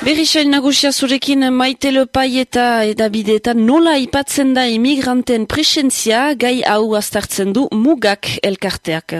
Berrisail nagusia zurekin maite lopai eta edabideetan nola ipatzen da imigranten presentzia gai hau aztertzen du mugak elkarteak.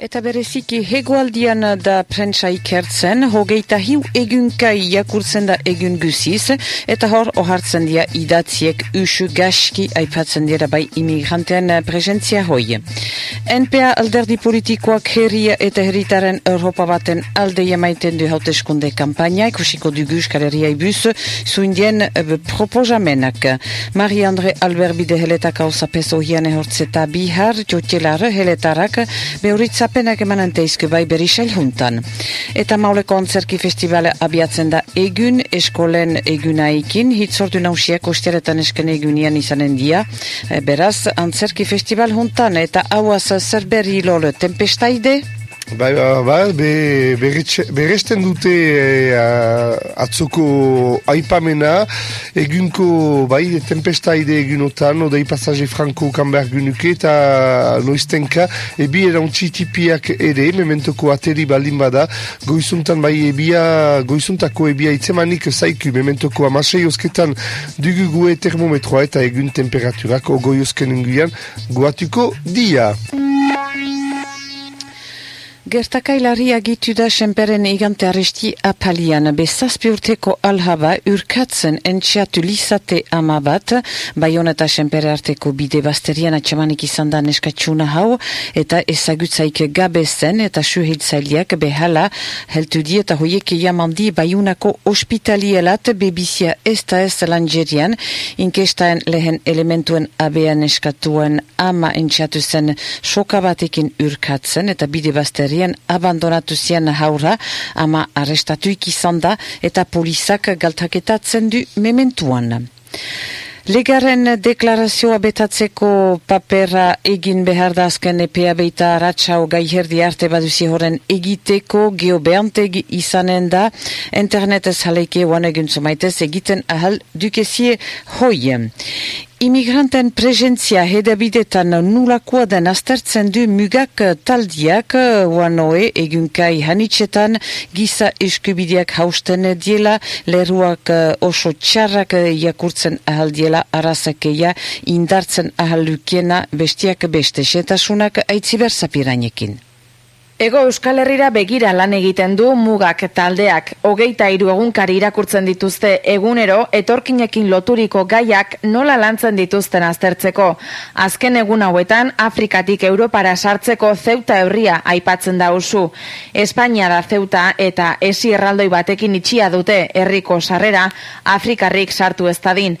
Eta bereziki hegoaldian da prentsa ikertzen, hogeita hiu egunkai jakurtzen da egun guziz, eta hor ohartzen dia idatziek usu gaski aipatzen dira bai imigrantean presentzia hoi. NPA alderdi politikoak herria eta herritaren Europa baten alde jamaiten du hauteskunde kampaina, ikusiko dugu euskaleria ibuz, zuindien eh, proposamenak. Marie-Andre Albert Bide heletak hau zapezo hian ehortzeta bihar, jotielar heletarak, behoritza apenak emanen teizke bai berisail juntan. Eta mauleko antzerki festivale abiatzen da egun, eskolen egunaikin, hitzordu nausiak ostiaretan esken egunian izanen dia. E, beraz, antzerki festival juntan eta hauaz zerberi lolo tempestaide? Bai, bai, bai, be, beresten dute eh, atzoko aipamena, egunko, bai, tempestaide egunotan, odei pasaje franko kanber gunuke eta noiztenka, ebi erauntxitipiak ere, mementoko ateri baldin bada, goizuntan bai ebia, goizuntako ebia itzemanik zaiku, mementoko amasei osketan dugu gue termometroa eta egun temperaturak, ogoi osken inguian, guatuko dia. Gertakailari agitu da senperen igante arresti apalian. Bezazpi urteko alhaba urkatzen entxeatu lizate ama bat, baion eta senpere arteko bide basterian atxamanik izan da neskatxuna hau, eta ezagutzaik gabe zen eta suhiltzaileak behala heltu di eta hoiek jamandi baiunako ospitalielat bebizia ez da ez langerian, inkestaen lehen elementuen abean eskatuen ama entxeatu zen soka batekin urkatzen eta bide basterian herrien abandonatu zien haura, ama arrestatuik izan da eta polizak galtaketatzen du mementuan. Legaren deklarazioa betatzeko papera egin behar da azken epea beita ratxau gaiherdi arte baduzi horren egiteko geobeanteg izanen da internet ez jaleike oan egin zumaitez egiten ahal dukezie hoien. Imigranten presentzia hedabidetan nulakoa den aztertzen du mugak taldiak wanoe egunkai hanitzetan giza eskubideak hausten diela leruak oso txarrak jakurtzen ahal diela arazakeia indartzen ahal lukiena bestiak beste setasunak aitziber zapiranekin. Ego Euskal Herrira begira lan egiten du mugak taldeak. Hogeita hiru egunkari irakurtzen dituzte egunero etorkinekin loturiko gaiak nola lantzen dituzten aztertzeko. Azken egun hauetan Afrikatik Europara sartzeko zeuta herria aipatzen da usu. Espainia da zeuta eta esi erraldoi batekin itxia dute herriko sarrera Afrikarrik sartu ez dadin.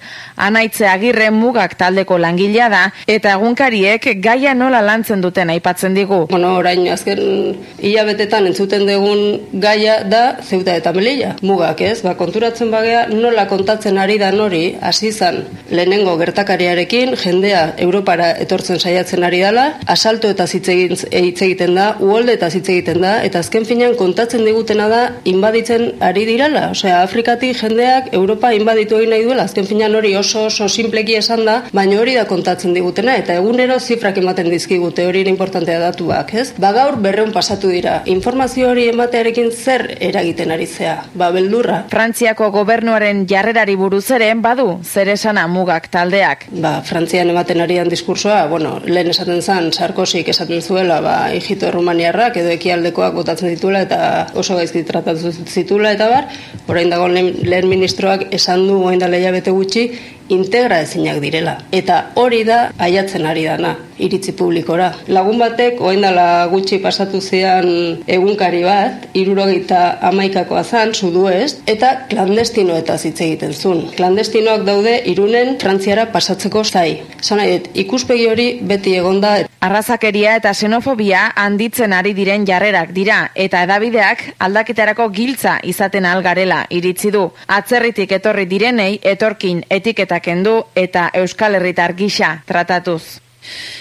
Anaitze agirre mugak taldeko langilea da eta egunkariek gaia nola lantzen duten aipatzen digu. Bueno, orain azken hilabetetan entzuten dugun gaia da zeuta eta melilla. Mugak ez, ba, konturatzen bagea nola kontatzen ari da nori hasi izan lehenengo gertakariarekin jendea Europara etortzen saiatzen ari dela, asalto eta hitz egiten da, uolde eta hitz egiten da, eta azken finean kontatzen digutena da inbaditzen ari dirala. Osea, Afrikatik jendeak Europa inbaditu egin nahi duela, azken finean hori oso oso simpleki esan da, baina hori da kontatzen digutena, eta egunero zifrak ematen dizkigute hori importantea datuak, ez? Ba gaur berreun pasatu dira. Informazio hori ematearekin zer eragiten ari zea? Ba, beldurra. Frantziako gobernuaren jarrerari buruz ere badu zer esana mugak taldeak. Ba, Frantzian ematen arian diskursoa, bueno, lehen esaten zan, Sarkozik esaten zuela, ba, hijito errumaniarrak edo ekialdekoak botatzen ditula eta oso gaizki tratatu zitula eta bar, orain dago lehen ministroak esan du orain da bete gutxi, integra ezinak direla. Eta hori da aiatzen ari dana iritzi publikora. Lagun batek, oendala gutxi pasatu zean egunkari bat, irurogeita amaikakoa zan, sudu ez, eta klandestino eta hitz egiten zun. Klandestinoak daude irunen frantziara pasatzeko zai. Zana, ikuspegi hori beti egonda. Arrazakeria eta xenofobia handitzen ari diren jarrerak dira, eta edabideak aldaketarako giltza izaten algarela iritzi du. Atzerritik etorri direnei, etorkin etiketak kendu eta Euskal Herritar gisa tratatuz.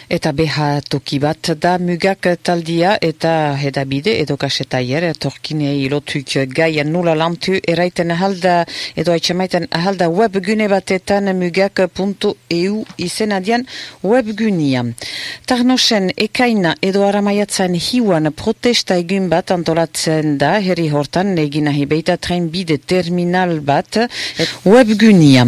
Eta beha toki bat da mugak taldia eta hedabide edo kasetaier torkinei lotuk gaia nula lantu eraiten ahalda edo haitxamaiten ahalda webgune batetan mugak.eu izen adian webgunia. Tarnosen ekaina edo aramaiatzen hiuan protesta egun bat antolatzen da herri hortan egin ahi beita train bide terminal bat webgunia.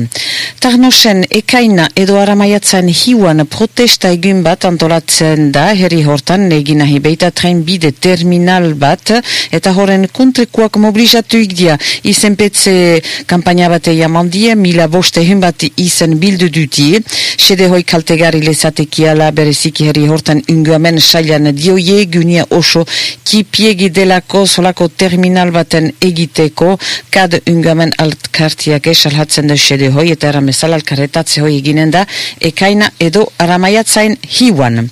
Tarnosen ekaina edo aramaiatzen hiuan protesta egun bat antolatzen da. Herri hortan egin nahi beita bide terminal bat. Eta horren kontrekuak mobilizatuik dia. Izenpetze kampaina bat jaman die mila boste bat izen bildu duti. Sede hoi kaltegari lezatekiala bereziki herri hortan unguamen sailan dioie gunia oso kipiegi delako solako terminal baten egiteko. Kad unguamen altkartiak esalhatzen da sede hoi eta eramezal alkarretatze hoi eginen da ekaina edo aramaiatzain hiwan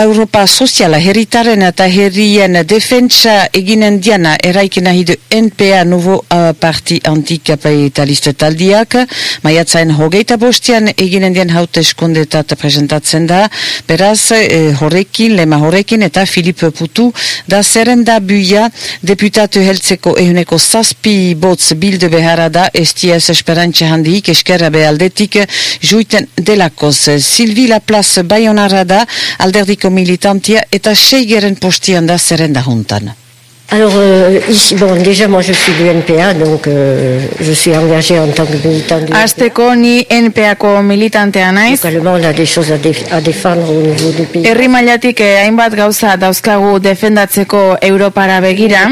Europa Soziala herritaren eta herrien defentsa eginen diana eraikina hidu NPA Nuvo uh, Parti Antikapitalista taldiak. Maiatzaen hogeita bostian eginen dian haute eskondetat presentatzen da. Beraz eh, horrekin, lema horrekin eta Filip Putu da zerrenda buia. Deputatu heltzeko ehuneko zazpi botz bildu beharra da STS Esperantxe handik eskerra behaldetik juiten delakoz. Silvi Laplace Bayonara da alderdiko militantia eta seigeren postian da zerrenda juntan. Alors, euh, ici, bon, déjà, moi, je suis du NPA, donc euh, je suis engagé en tant que militant du Azteko ni NPA-ko militantea naiz. Localement, on a des choses à, déf à défendre au niveau du pays. Herri mailatik eh, hainbat gauza dauzkagu defendatzeko Europara begira.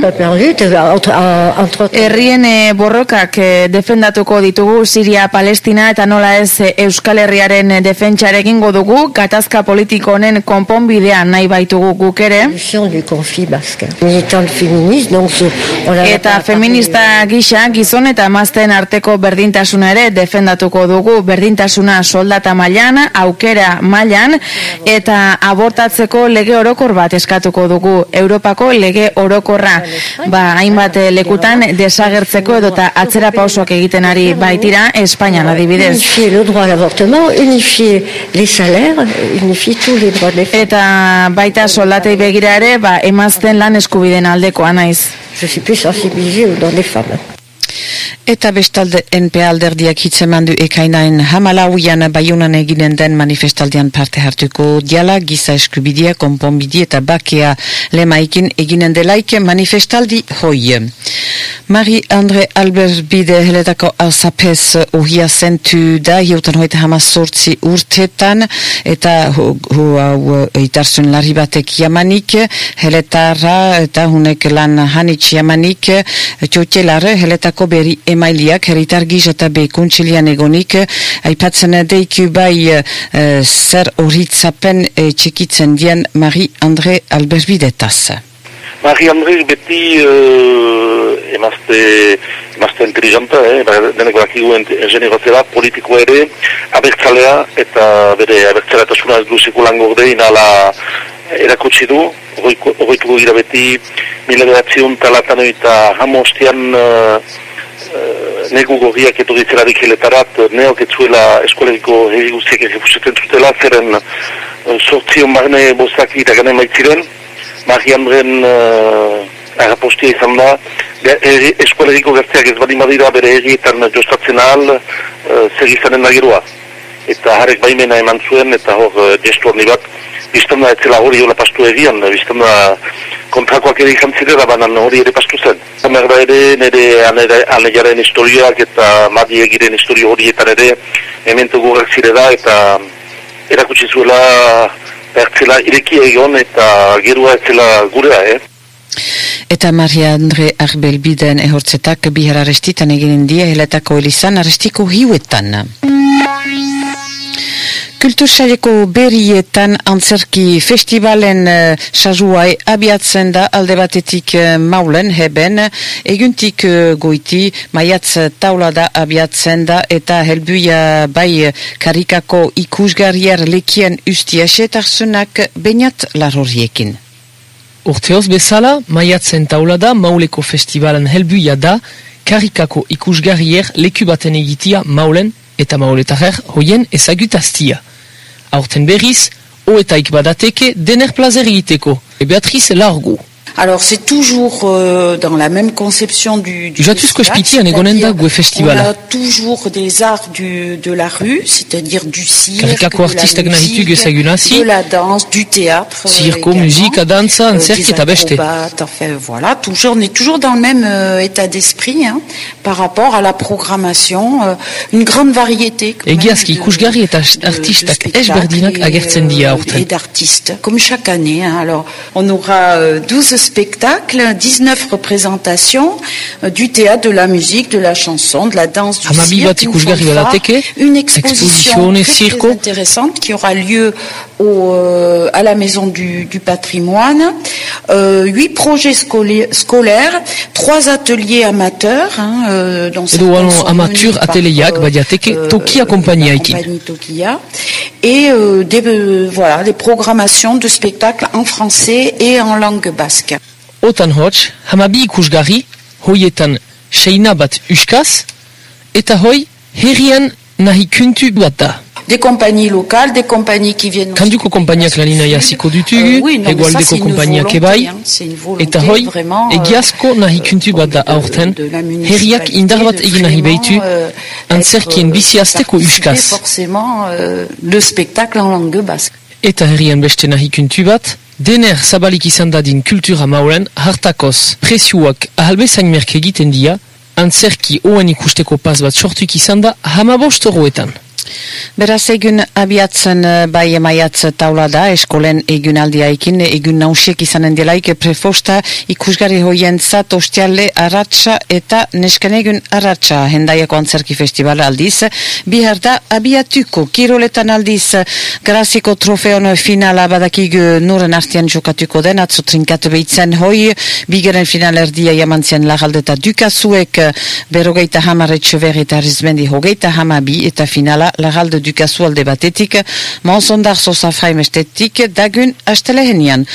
Herrien eh, borrokak eh, defendatuko ditugu Siria, Palestina eta nola ez eh, Euskal Herriaren eh, defentsarekin dugu gatazka politiko honen konponbidea nahi baitugu guk ere. solution du conflit basque. Militant féministe, donc Eta feminista gisa gizon eta emazten arteko berdintasuna ere defendatuko dugu berdintasuna soldata mailan, aukera mailan eta abortatzeko lege orokor bat eskatuko dugu Europako lege orokorra. Ba, hainbat lekutan desagertzeko edo eta atzera pausoak egiten ari baitira Espainian adibidez. unifier le droit à l'avortement, unifier les salaires, unifier tous les droits des. Eta baita soldatei begira ere, ba, emazten lan eskubiden aldekoa naiz. Je suis plus sensibilisée des femmes. Eta bestalde NPA alderdiak hitzeman du ekainain hamalauian baiunan eginen den manifestaldian parte hartuko diala, giza eskubidia, konponbidi eta bakea lemaikin eginen delaik manifestaldi hoi. Marie-Andre Albert Bide heletako alzapez uhia zentu da, hiutan hoita hamazortzi urtetan, eta hu hau itarzun larri batek jamanik, heletarra eta hunek lan hanitz jamanik, txotxelar heletako beri emailiak, heritar giz eta bekuntzilian egonik, aipatzen deiku bai eh, zer horitzapen eh, txekitzen dien Marie-Andre Albert Marie André beti uh, emazte, emazte inteligenta, eh? ba, denek bakigu ingenierotzera, politikoa ere, abertzalea eta bere abertzaleatasuna ez du sekulan gordein ala erakutsi du, horretuko gira beti mila behatzion talatan eta hamostian uh, uh, negu gorriak etorritzelarik heletarat, neok etzuela eskolegiko herri guztiak errefusetzen zutela, zeren uh, sortzion barne bostak iraganen maitziren, Mari Andren uh, agapostia izan da, herri- eskolegiko gazteak ez bali madira bere herrietan jostatzen ahal uh, zer izanen nagiroa. Eta harek baimena eman zuen, eta hor gestu handi bat, biztan da etzela hori hola pastu egian, biztan da kontrakoak ere izan zirela, banan hori ere pastu zen. Hamer da ere, nire ane- aneiaren historiak eta madi egiren historio horietan ere, ementu gugak zirela, eta erakutsi zuela bertzela ireki egon eta gerua etzela gurea, eh? Eta Maria Andre Arbelbiden ehortzetak bihar arestitan eginen die heletako elizan arestiko hiuetan. Kultursaileko berrietan antzerki festivalen uh, sajuai abiatzen da alde batetik uh, maulen heben, eguntik uh, goiti maiatz taula da abiatzen da eta helbuia bai karikako ikusgarriar lekien ustia setarzunak beniat laroriekin. Urteoz bezala, maiatzen taula da mauleko festivalen helbuia da karikako ikusgarrier leku baten egitia maulen eta mauletarrer hoien ezagutaztia. Aurten berriz, oetaik badateke dener plazer egiteko. Beatrice Largo. Alors c'est toujours euh, dans la même conception du, du festival, on a toujours des arts du, de la rue, c'est-à-dire du cirque, de la musique, de la danse, du théâtre, Circo, également, musika, dantza, euh, acrobates, enfin voilà, toujours, on est toujours dans le même euh, état d'esprit hein, par rapport à la programmation, euh, une grande variété. Egiazki ikusgarri eta artistak ezberdinak et, agertzen dira aurten. et d'artistes, comme chaque année. hein. Alors, on aura euh, 12 spectacles, 19 représentations euh, du théâtre, de la musique, de la chanson, de la danse, du cirque, une exposition très, intéressante qui aura lieu au, euh, à la Maison du, du patrimoine. Euh, huit projets scoli- scolaires, trois ateliers amateurs. Hein, dont Edo amateur badiateke Tokia konpainiaekin. compagnie. Et euh, des, euh, des programmations de spectacles en français et en langue basque. Des compagnies locales, des compagnies qui viennent... Kanduko du konpainiak Pays lanina jasiko Euh, dutugu, oui, non, konpainiak volonté, ebai, c'est une volonté eta hoi, vraiment, egiazko nahi kuntu bat da de- aurten, de la herriak indar bat de egin nahi beitu, euh, antzerkien bizi euh, azteko uskaz. forcément euh, le spectacle en langue basque. Eta herrian beste nahi kuntu bat, dener zabalik izan dadin kultura mauren hartakoz presioak ahalbezain merke egiten dia, antzerki oen ikusteko pas bat sortuk izan da hamabost euroetan. Beraz egun abiatzen eh, bai emaiatz taula da, eskolen egun aldiaikin, egun nausiek izanen delaik prefosta ikusgarri hoien zat ostiale arratsa eta nesken egun arratsa hendaiako antzerki festival aldiz. Bihar da abiatuko, kiroletan aldiz graziko trofeon finala badakig nuren artian jokatuko den, atzo trinkat behitzen hoi, bigeren final erdia jamantzien lagaldeta dukazuek berogeita hamaretxe eta rizmendi hogeita hamabi eta finala lagalde dukazu alde batetik, monsondar zoza fraimestetik dagun astelehenian.